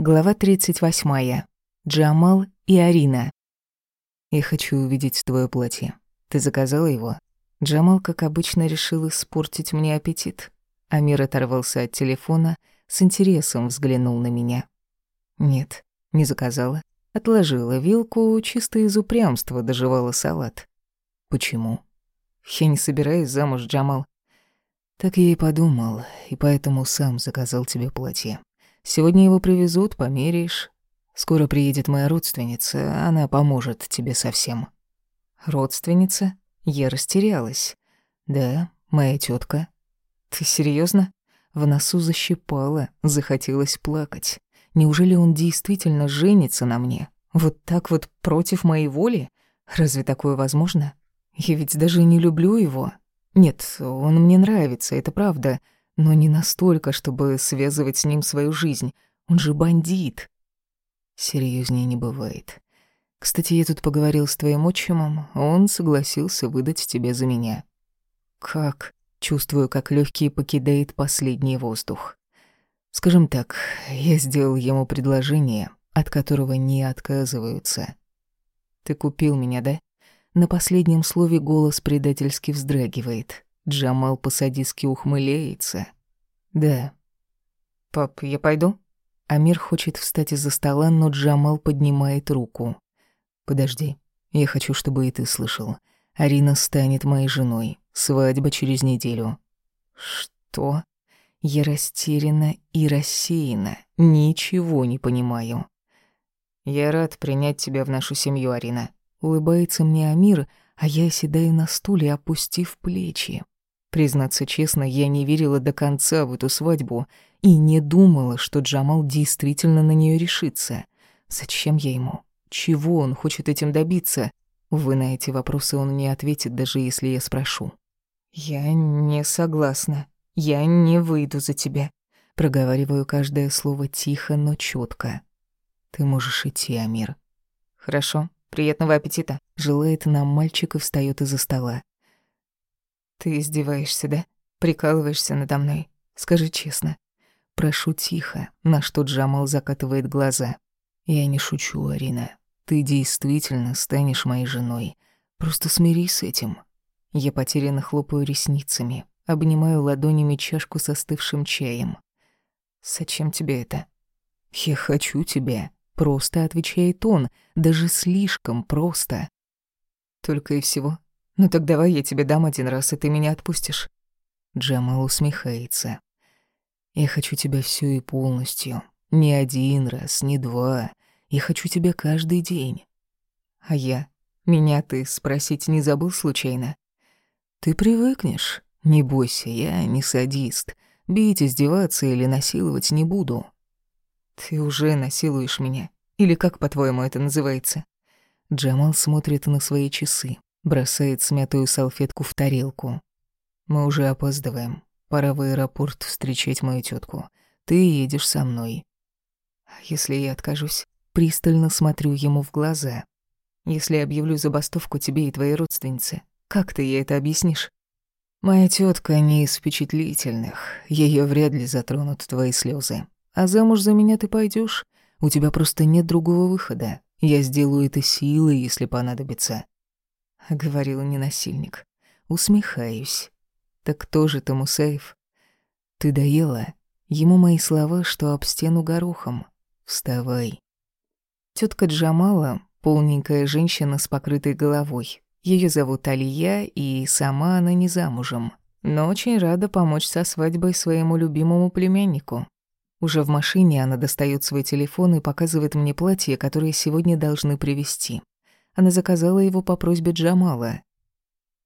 Глава 38. Джамал и Арина. «Я хочу увидеть твое платье. Ты заказала его?» Джамал, как обычно, решил испортить мне аппетит. Амир оторвался от телефона, с интересом взглянул на меня. «Нет, не заказала. Отложила вилку, чисто из упрямства доживала салат». «Почему?» «Я не собираюсь замуж, Джамал». «Так я и подумал, и поэтому сам заказал тебе платье». Сегодня его привезут, померяешь. Скоро приедет моя родственница, она поможет тебе со всем». «Родственница?» Я растерялась. «Да, моя тетка. «Ты серьезно? В носу защипало, захотелось плакать. Неужели он действительно женится на мне? Вот так вот против моей воли? Разве такое возможно? Я ведь даже не люблю его. Нет, он мне нравится, это правда но не настолько, чтобы связывать с ним свою жизнь. Он же бандит. Серьезнее не бывает. Кстати, я тут поговорил с твоим отчимом, он согласился выдать тебя за меня. Как? Чувствую, как легкий покидает последний воздух. Скажем так, я сделал ему предложение, от которого не отказываются. Ты купил меня, да? На последнем слове голос предательски вздрагивает. Джамал по-садистски ухмыляется. «Да». «Пап, я пойду?» Амир хочет встать из-за стола, но Джамал поднимает руку. «Подожди, я хочу, чтобы и ты слышал. Арина станет моей женой. Свадьба через неделю». «Что?» Я растеряна и рассеяна. Ничего не понимаю. «Я рад принять тебя в нашу семью, Арина». Улыбается мне Амир, а я оседаю на стуле, опустив плечи. Признаться честно, я не верила до конца в эту свадьбу и не думала, что Джамал действительно на нее решится. Зачем я ему? Чего он хочет этим добиться? Вы на эти вопросы он не ответит, даже если я спрошу. «Я не согласна. Я не выйду за тебя». Проговариваю каждое слово тихо, но четко. «Ты можешь идти, Амир». «Хорошо. Приятного аппетита». Желает нам мальчик и встаёт из-за стола. Ты издеваешься, да? Прикалываешься надо мной? Скажи честно. Прошу тихо, на что Джамал закатывает глаза. Я не шучу, Арина. Ты действительно станешь моей женой. Просто смирись с этим. Я потерянно хлопаю ресницами, обнимаю ладонями чашку со остывшим чаем. «Зачем тебе это?» «Я хочу тебя», — просто отвечает он, даже слишком просто. «Только и всего?» «Ну так давай я тебе дам один раз, и ты меня отпустишь». Джамал усмехается. «Я хочу тебя всю и полностью. Не один раз, не два. Я хочу тебя каждый день». «А я? Меня ты спросить не забыл случайно?» «Ты привыкнешь. Не бойся, я не садист. Бить, издеваться или насиловать не буду». «Ты уже насилуешь меня. Или как, по-твоему, это называется?» Джамал смотрит на свои часы. Бросает смятую салфетку в тарелку. Мы уже опаздываем. Пора в аэропорт встречать мою тетку. Ты едешь со мной. Если я откажусь, пристально смотрю ему в глаза. Если объявлю забастовку тебе и твоей родственнице, как ты ей это объяснишь? Моя тетка не из впечатлительных. Ее вряд ли затронут твои слезы. А замуж за меня ты пойдешь? У тебя просто нет другого выхода. Я сделаю это силой, если понадобится. — говорил ненасильник. Усмехаюсь. «Так кто же ты, Мусаев?» «Ты доела?» Ему мои слова, что об стену горохом. «Вставай». Тетка Джамала — полненькая женщина с покрытой головой. Ее зовут Алия, и сама она не замужем. Но очень рада помочь со свадьбой своему любимому племяннику. Уже в машине она достает свой телефон и показывает мне платье, которое сегодня должны привезти. Она заказала его по просьбе Джамала.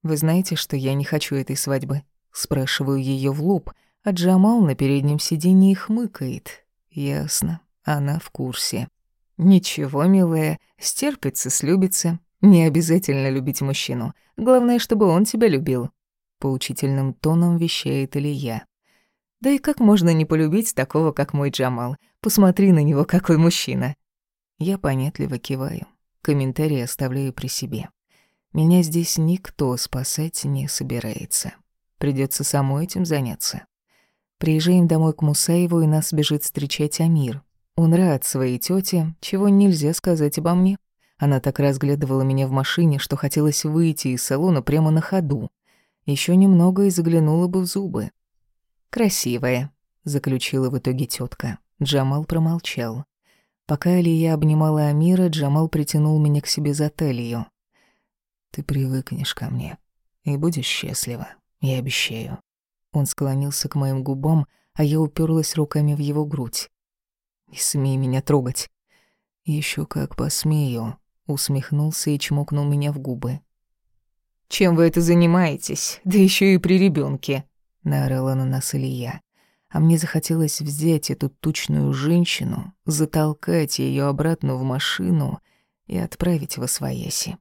«Вы знаете, что я не хочу этой свадьбы?» Спрашиваю ее в лоб, а Джамал на переднем сиденье хмыкает. Ясно, она в курсе. «Ничего, милая, стерпится, слюбится. Не обязательно любить мужчину. Главное, чтобы он тебя любил». Поучительным тоном вещает Илья. «Да и как можно не полюбить такого, как мой Джамал? Посмотри на него, какой мужчина». Я понятливо киваю. Комментарии оставляю при себе. Меня здесь никто спасать не собирается. Придется самой этим заняться. Приезжаем домой к Мусаеву, и нас бежит встречать Амир. Он рад своей тете, чего нельзя сказать обо мне. Она так разглядывала меня в машине, что хотелось выйти из салона прямо на ходу. Еще немного и заглянула бы в зубы. «Красивая», — заключила в итоге тетка. Джамал промолчал. Пока Алия обнимала Амира, Джамал притянул меня к себе за талию. «Ты привыкнешь ко мне и будешь счастлива, я обещаю». Он склонился к моим губам, а я уперлась руками в его грудь. «Не смей меня трогать». Еще как посмею», — усмехнулся и чмокнул меня в губы. «Чем вы это занимаетесь? Да еще и при ребенке, наорала на нас Илья. А мне захотелось взять эту тучную женщину, затолкать ее обратно в машину и отправить во свояси.